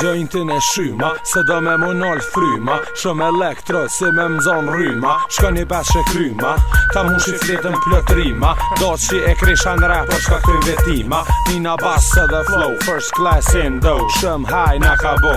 gjëntin e shyma Se do me mu nol fryma Shëm elektro si me mzon ryma Shka një pas që kryma Ta mu shi fletën plët rima Do që e krisha në rap Për po shka kryn vetima Nina bas dhe flow First class in do Shëm haj në ka bo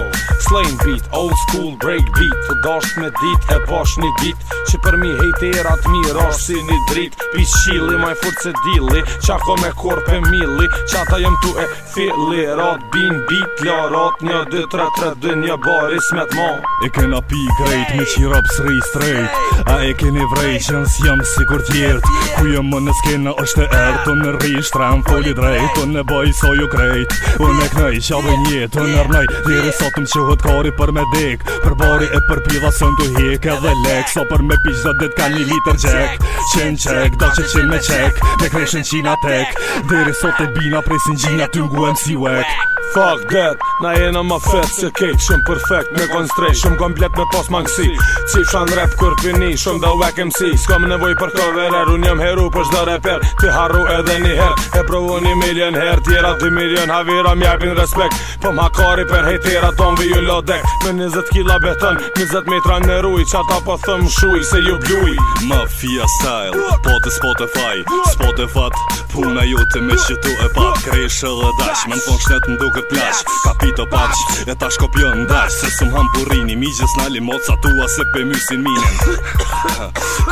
Slain beat, old school break beat Të dosht me dit e posh një dit Që për mi hejterat mi rosh si një drit Pi shili maj furt se dili Qa ko me korpe mili Qa ta jem tu e fili Rot bin beat, lorot një 2, 3, 3, 2, një baris me ma E kena pi grejt me qirap sri strejt A e keni vrej që nës jam si kur tjert Ku jam më në skena është e ertë Unë në rri shtram foli drejt Unë në baj sa ju krejt Unë e knaj që avë njët Unë nërnaj Diri sa më që hëtë kari për me dek Për bari e për piva së të hek E dhe lek Sa për me pish dhe dhe kanë një liter gjek Qen qek Da që qen me qek Me kreshen qina tek Diri sa të bina presin gjinja Të nguem si wek Fuck that Na jena ma fetë se kejtë Shumë perfect me konstrejt Shumë komplet me pos mangësi Qip shan rap kur pini Shumë da wack MC Sko më nevoj për coverer Unë jam heru për shdo reper Ti harru edhe një her E provu një milion her Tjera 2 milion Havira mjarpin respekt Po ma kari per hejtira ton vi ju lodek Me 20 kila beton 20 metra në ruj Qata po thëm shuj se ju bluj Mafia style Po të Spotify Spotify Puna të me qëtu e pat Kresh dhe dash Me në fon po shnet në plash Kapito pash E ta shko pjo në dash Se sum ham burini Mi gjës nali mot sa tua se pe mysin minin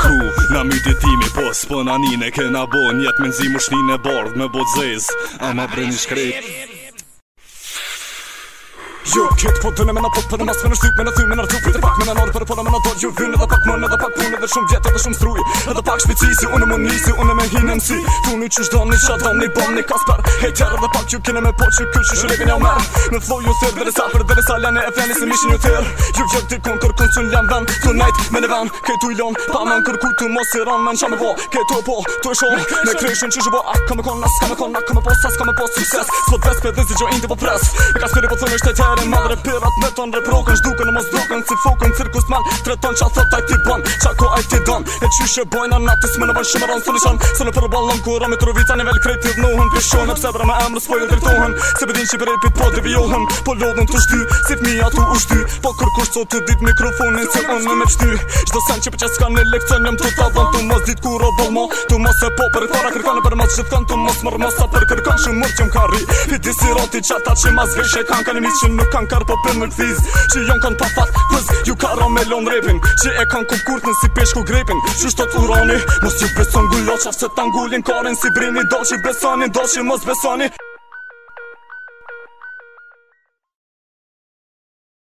Ku na my timi, Po s'pë nanine Kena bo njet me nzimu shnin e bardh Me bot zez A ma bre një Jo, kjet po dënë me në për në mas me në shtyp me në thymë me në rëtupi Dhe pak me në nërë për e pola me në dorë Ju vynë edhe pak mënë edhe pak punë edhe shumë vjetë edhe shumë strui Edhe pak shpici si unë më nisi unë me hinë në Tu një që shdo një qatë dhe një bom një kasper Hejtjarë edhe pak ju kine me po që kë që shurim një omer Në flow ju thirë dhe resa dhe e se mishë një thirë Ju vjetë dikon kërkun që në lem vend Tonight me në vend Këtu i pa me në kërku mos po Me po fare madre Perat me ton reproken Shduke në mos doken Si fokën cirkus mal Treton qa thot ajti ban Qa ko ajti dan E qyshe bojna natës Me në bojnë shumë rënë solishan Se në përbalon kura Me trovica nivel kreativ dhnohen Pishohen Pse bre pra me emrës po ju drejtohen Si bedin që i brepit po divjohen Po lodhen të shty Si fmija tu ushty Po kur kush co të dit mikrofonin Se on me me pshty Gjdo sen që për që s'ka në lekcion Jem të Tu mos dit kur o bolmo Tu mos e po mos që nuk kanë kërë po për në Që jonë kanë pa fat pëz Ju karo me lonë repin Që e kanë kumë kurtën si peshku grepin Që shto uroni Mos ju beson gulloqa Se të angullin karen si brini Do që besoni, do që mos besoni